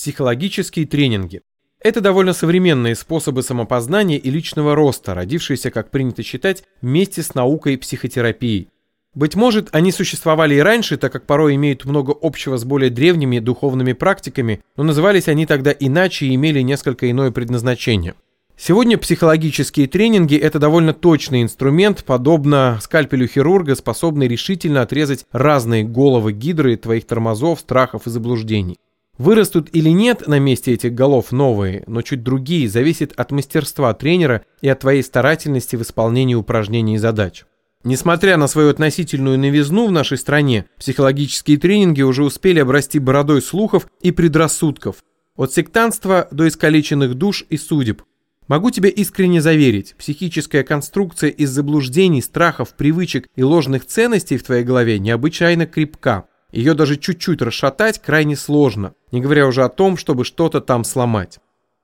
Психологические тренинги. Это довольно современные способы самопознания и личного роста, родившиеся, как принято считать, вместе с наукой психотерапии. Быть может, они существовали и раньше, так как порой имеют много общего с более древними духовными практиками, но назывались они тогда иначе и имели несколько иное предназначение. Сегодня психологические тренинги – это довольно точный инструмент, подобно скальпелю хирурга, способный решительно отрезать разные головы гидры твоих тормозов, страхов и заблуждений. Вырастут или нет на месте этих голов новые, но чуть другие, зависит от мастерства тренера и от твоей старательности в исполнении упражнений и задач. Несмотря на свою относительную новизну в нашей стране, психологические тренинги уже успели обрасти бородой слухов и предрассудков, от сектантства до искалеченных душ и судеб. Могу тебя искренне заверить, психическая конструкция из заблуждений, страхов, привычек и ложных ценностей в твоей голове необычайно крепка. Ее даже чуть-чуть расшатать крайне сложно, не говоря уже о том, чтобы что-то там сломать.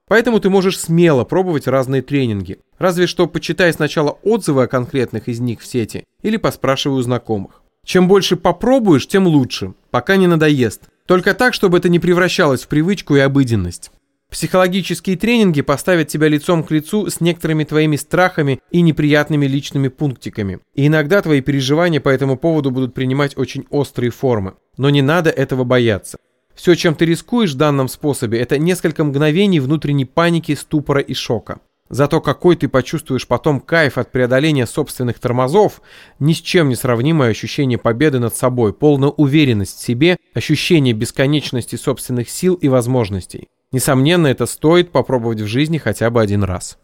Поэтому ты можешь смело пробовать разные тренинги. Разве что почитай сначала отзывы о конкретных из них в сети или поспрашивай у знакомых. Чем больше попробуешь, тем лучше, пока не надоест. Только так, чтобы это не превращалось в привычку и обыденность. Психологические тренинги поставят тебя лицом к лицу с некоторыми твоими страхами и неприятными личными пунктиками. И иногда твои переживания по этому поводу будут принимать очень острые формы. Но не надо этого бояться. Все, чем ты рискуешь в данном способе, это несколько мгновений внутренней паники, ступора и шока. Зато какой ты почувствуешь потом кайф от преодоления собственных тормозов, ни с чем не сравнимое ощущение победы над собой, полная уверенность в себе, ощущение бесконечности собственных сил и возможностей. Несомненно, это стоит попробовать в жизни хотя бы один раз.